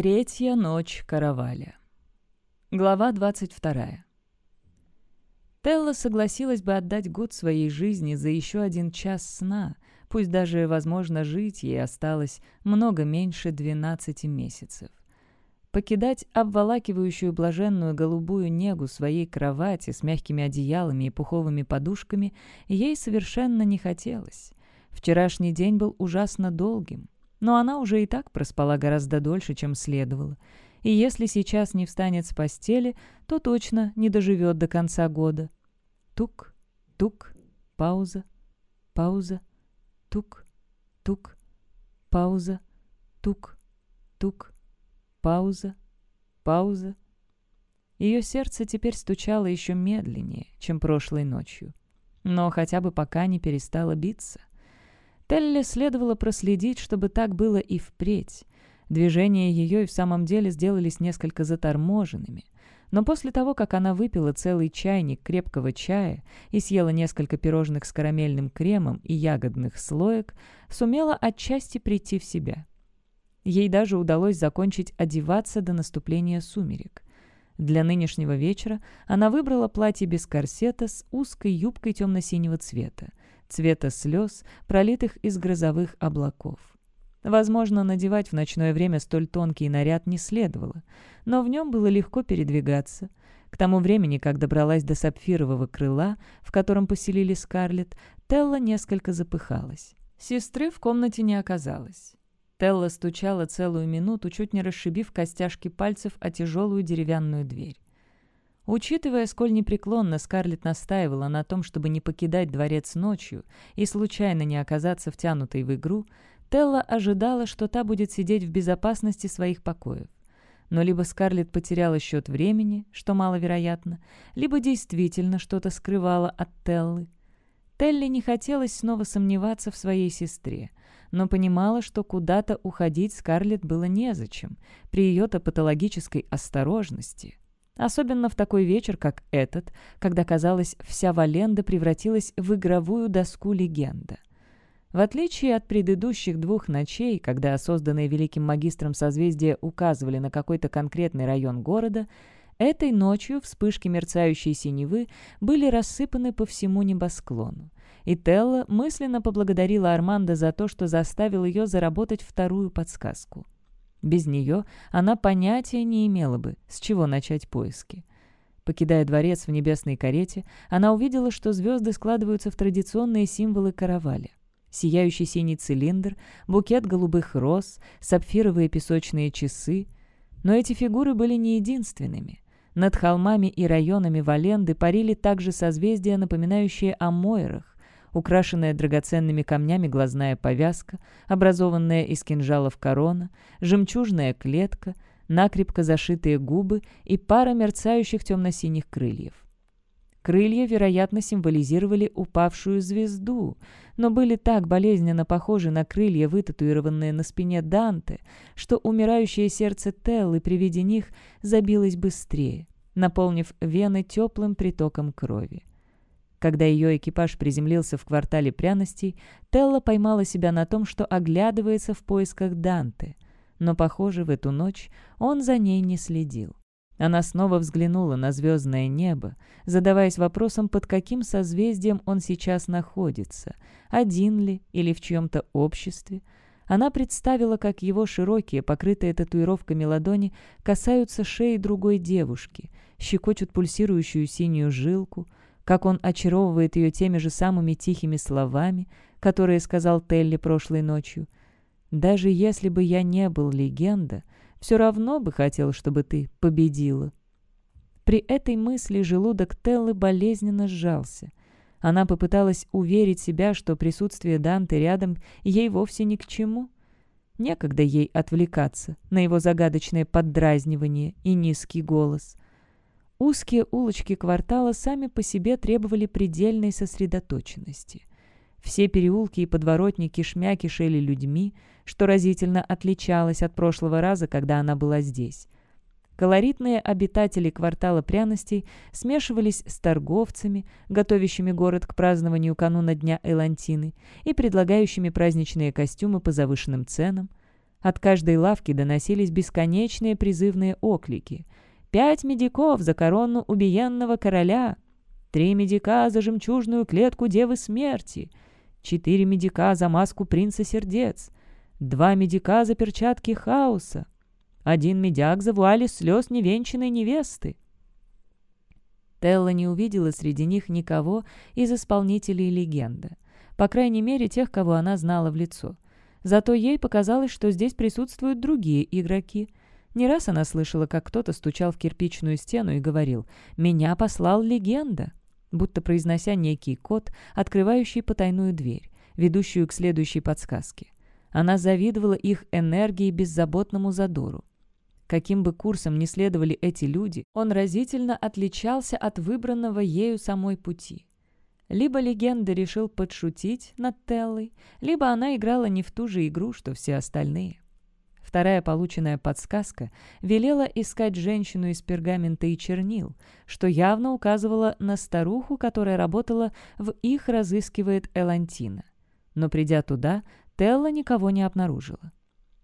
Третья ночь караваля. Глава 22. Телла согласилась бы отдать год своей жизни за еще один час сна, пусть даже, возможно, жить ей осталось много меньше 12 месяцев. Покидать обволакивающую блаженную голубую негу своей кровати с мягкими одеялами и пуховыми подушками ей совершенно не хотелось. Вчерашний день был ужасно долгим — но она уже и так проспала гораздо дольше, чем следовало. И если сейчас не встанет с постели, то точно не доживет до конца года. Тук, тук, пауза, пауза, тук, тук, пауза, тук, тук, пауза, пауза. Ее сердце теперь стучало еще медленнее, чем прошлой ночью. Но хотя бы пока не перестало биться. Телли следовало проследить, чтобы так было и впредь. Движения ее и в самом деле сделались несколько заторможенными. Но после того, как она выпила целый чайник крепкого чая и съела несколько пирожных с карамельным кремом и ягодных слоек, сумела отчасти прийти в себя. Ей даже удалось закончить одеваться до наступления сумерек. Для нынешнего вечера она выбрала платье без корсета с узкой юбкой темно-синего цвета, цвета слез, пролитых из грозовых облаков. Возможно, надевать в ночное время столь тонкий наряд не следовало, но в нем было легко передвигаться. К тому времени, как добралась до сапфирового крыла, в котором поселили Скарлетт, Телла несколько запыхалась. Сестры в комнате не оказалось. Телла стучала целую минуту, чуть не расшибив костяшки пальцев о тяжелую деревянную дверь. Учитывая, сколь непреклонно Скарлетт настаивала на том, чтобы не покидать дворец ночью и случайно не оказаться втянутой в игру, Телла ожидала, что та будет сидеть в безопасности своих покоев. Но либо Скарлетт потеряла счет времени, что маловероятно, либо действительно что-то скрывала от Теллы. Телле не хотелось снова сомневаться в своей сестре, но понимала, что куда-то уходить Скарлетт было незачем при ее-то патологической осторожности. Особенно в такой вечер, как этот, когда, казалось, вся Валенда превратилась в игровую доску легенда. В отличие от предыдущих двух ночей, когда созданные великим магистром созвездия указывали на какой-то конкретный район города, этой ночью вспышки мерцающей синевы были рассыпаны по всему небосклону. И Телла мысленно поблагодарила Армандо за то, что заставил ее заработать вторую подсказку. Без нее она понятия не имела бы, с чего начать поиски. Покидая дворец в небесной карете, она увидела, что звезды складываются в традиционные символы караваля. Сияющий синий цилиндр, букет голубых роз, сапфировые песочные часы. Но эти фигуры были не единственными. Над холмами и районами Валенды парили также созвездия, напоминающие о Мойрах, украшенная драгоценными камнями глазная повязка, образованная из кинжалов корона, жемчужная клетка, накрепко зашитые губы и пара мерцающих темно-синих крыльев. Крылья, вероятно, символизировали упавшую звезду, но были так болезненно похожи на крылья, вытатуированные на спине Данте, что умирающее сердце Теллы при виде них забилось быстрее, наполнив вены теплым притоком крови. Когда ее экипаж приземлился в квартале пряностей, Телла поймала себя на том, что оглядывается в поисках Данте. Но, похоже, в эту ночь он за ней не следил. Она снова взглянула на звездное небо, задаваясь вопросом, под каким созвездием он сейчас находится, один ли или в чьем-то обществе. Она представила, как его широкие, покрытые татуировками ладони, касаются шеи другой девушки, щекочут пульсирующую синюю жилку, как он очаровывает ее теми же самыми тихими словами, которые сказал Телли прошлой ночью. «Даже если бы я не был легенда, все равно бы хотел, чтобы ты победила». При этой мысли желудок Теллы болезненно сжался. Она попыталась уверить себя, что присутствие Данты рядом ей вовсе ни к чему. Некогда ей отвлекаться на его загадочное поддразнивание и низкий голос — Узкие улочки квартала сами по себе требовали предельной сосредоточенности. Все переулки и подворотни кишмя кишели людьми, что разительно отличалось от прошлого раза, когда она была здесь. Колоритные обитатели квартала пряностей смешивались с торговцами, готовящими город к празднованию кануна Дня Элантины и предлагающими праздничные костюмы по завышенным ценам. От каждой лавки доносились бесконечные призывные оклики — пять медиков за корону убиенного короля, три медика за жемчужную клетку Девы Смерти, четыре медика за маску принца Сердец, два медика за перчатки Хаоса, один медяк за вуали слез невенчанной невесты. Телла не увидела среди них никого из исполнителей легенды, по крайней мере тех, кого она знала в лицо. Зато ей показалось, что здесь присутствуют другие игроки — не раз она слышала, как кто-то стучал в кирпичную стену и говорил «Меня послал легенда», будто произнося некий код, открывающий потайную дверь, ведущую к следующей подсказке. Она завидовала их энергии беззаботному задору. Каким бы курсом ни следовали эти люди, он разительно отличался от выбранного ею самой пути. Либо легенда решил подшутить над Теллой, либо она играла не в ту же игру, что все остальные. Вторая полученная подсказка велела искать женщину из пергамента и чернил, что явно указывало на старуху, которая работала в «Их разыскивает Элантина». Но придя туда, Телла никого не обнаружила.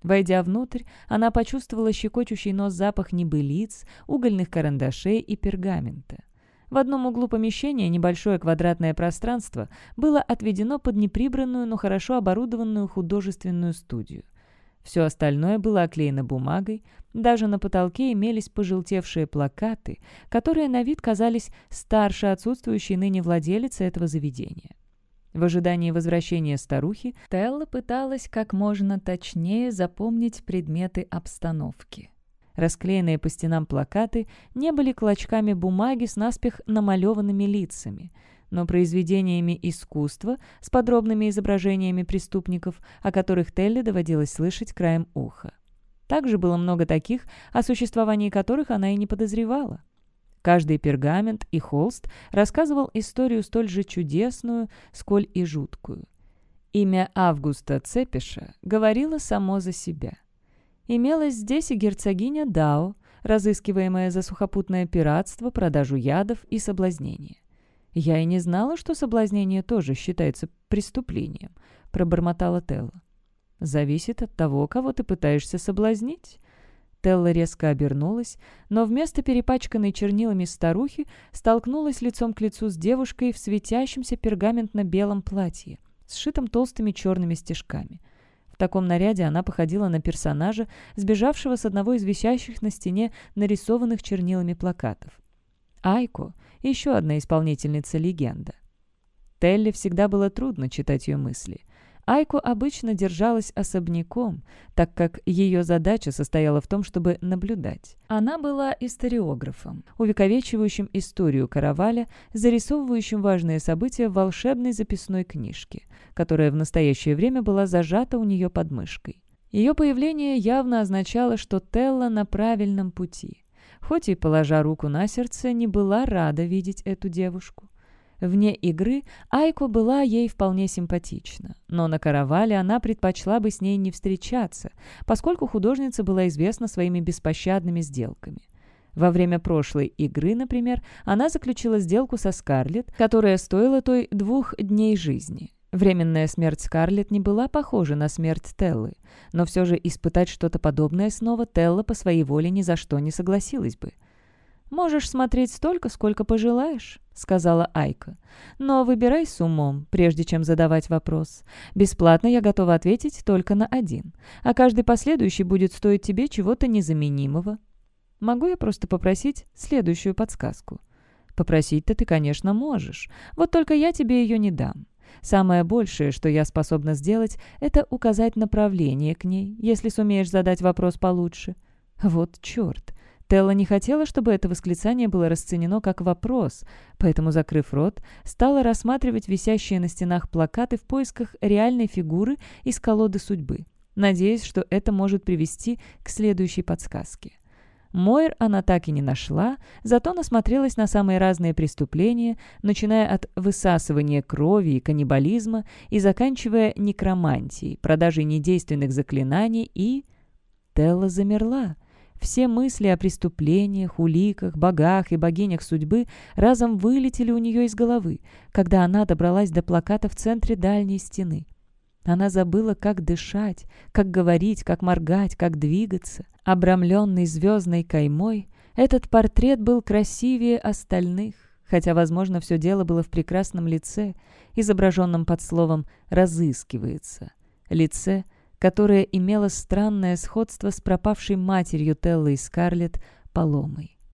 Войдя внутрь, она почувствовала щекочущий нос запах небылиц, угольных карандашей и пергамента. В одном углу помещения небольшое квадратное пространство было отведено под неприбранную, но хорошо оборудованную художественную студию – все остальное было оклеено бумагой, даже на потолке имелись пожелтевшие плакаты, которые на вид казались старше отсутствующей ныне владелицы этого заведения. В ожидании возвращения старухи Телла пыталась как можно точнее запомнить предметы обстановки. Расклеенные по стенам плакаты не были клочками бумаги с наспех намалеванными лицами – но произведениями искусства с подробными изображениями преступников, о которых Телли доводилось слышать краем уха. Также было много таких, о существовании которых она и не подозревала. Каждый пергамент и холст рассказывал историю столь же чудесную, сколь и жуткую. Имя Августа Цепиша говорило само за себя. Имелась здесь и герцогиня Дао, разыскиваемая за сухопутное пиратство, продажу ядов и соблазнение. «Я и не знала, что соблазнение тоже считается преступлением», — пробормотала Телла. «Зависит от того, кого ты пытаешься соблазнить». Телла резко обернулась, но вместо перепачканной чернилами старухи столкнулась лицом к лицу с девушкой в светящемся пергаментно-белом платье, сшитом толстыми черными стежками. В таком наряде она походила на персонажа, сбежавшего с одного из висящих на стене нарисованных чернилами плакатов. Айко — еще одна исполнительница легенда. Телли всегда было трудно читать ее мысли. Айку обычно держалась особняком, так как ее задача состояла в том, чтобы наблюдать. Она была историографом, увековечивающим историю караваля, зарисовывающим важные события в волшебной записной книжке, которая в настоящее время была зажата у нее под мышкой. Ее появление явно означало, что Телла на правильном пути – хоть и положа руку на сердце, не была рада видеть эту девушку. Вне игры Айко была ей вполне симпатична, но на каравале она предпочла бы с ней не встречаться, поскольку художница была известна своими беспощадными сделками. Во время прошлой игры, например, она заключила сделку со Скарлетт, которая стоила той двух дней жизни – Временная смерть Скарлетт не была похожа на смерть Теллы, но все же испытать что-то подобное снова Телла по своей воле ни за что не согласилась бы. «Можешь смотреть столько, сколько пожелаешь», — сказала Айка. «Но выбирай с умом, прежде чем задавать вопрос. Бесплатно я готова ответить только на один, а каждый последующий будет стоить тебе чего-то незаменимого». «Могу я просто попросить следующую подсказку?» «Попросить-то ты, конечно, можешь, вот только я тебе ее не дам». Самое большее, что я способна сделать, это указать направление к ней, если сумеешь задать вопрос получше. Вот черт. Телла не хотела, чтобы это восклицание было расценено как вопрос, поэтому, закрыв рот, стала рассматривать висящие на стенах плакаты в поисках реальной фигуры из колоды судьбы, надеясь, что это может привести к следующей подсказке. Мойр она так и не нашла, зато насмотрелась на самые разные преступления, начиная от высасывания крови и каннибализма и заканчивая некромантией, продажей недейственных заклинаний и... Телла замерла. Все мысли о преступлениях, уликах, богах и богинях судьбы разом вылетели у нее из головы, когда она добралась до плаката в центре дальней стены — она забыла, как дышать, как говорить, как моргать, как двигаться. Обрамленный звездной каймой, этот портрет был красивее остальных, хотя, возможно, все дело было в прекрасном лице, изображенном под словом «разыскивается». Лице, которое имело странное сходство с пропавшей матерью Теллы и Скарлетт Паломой.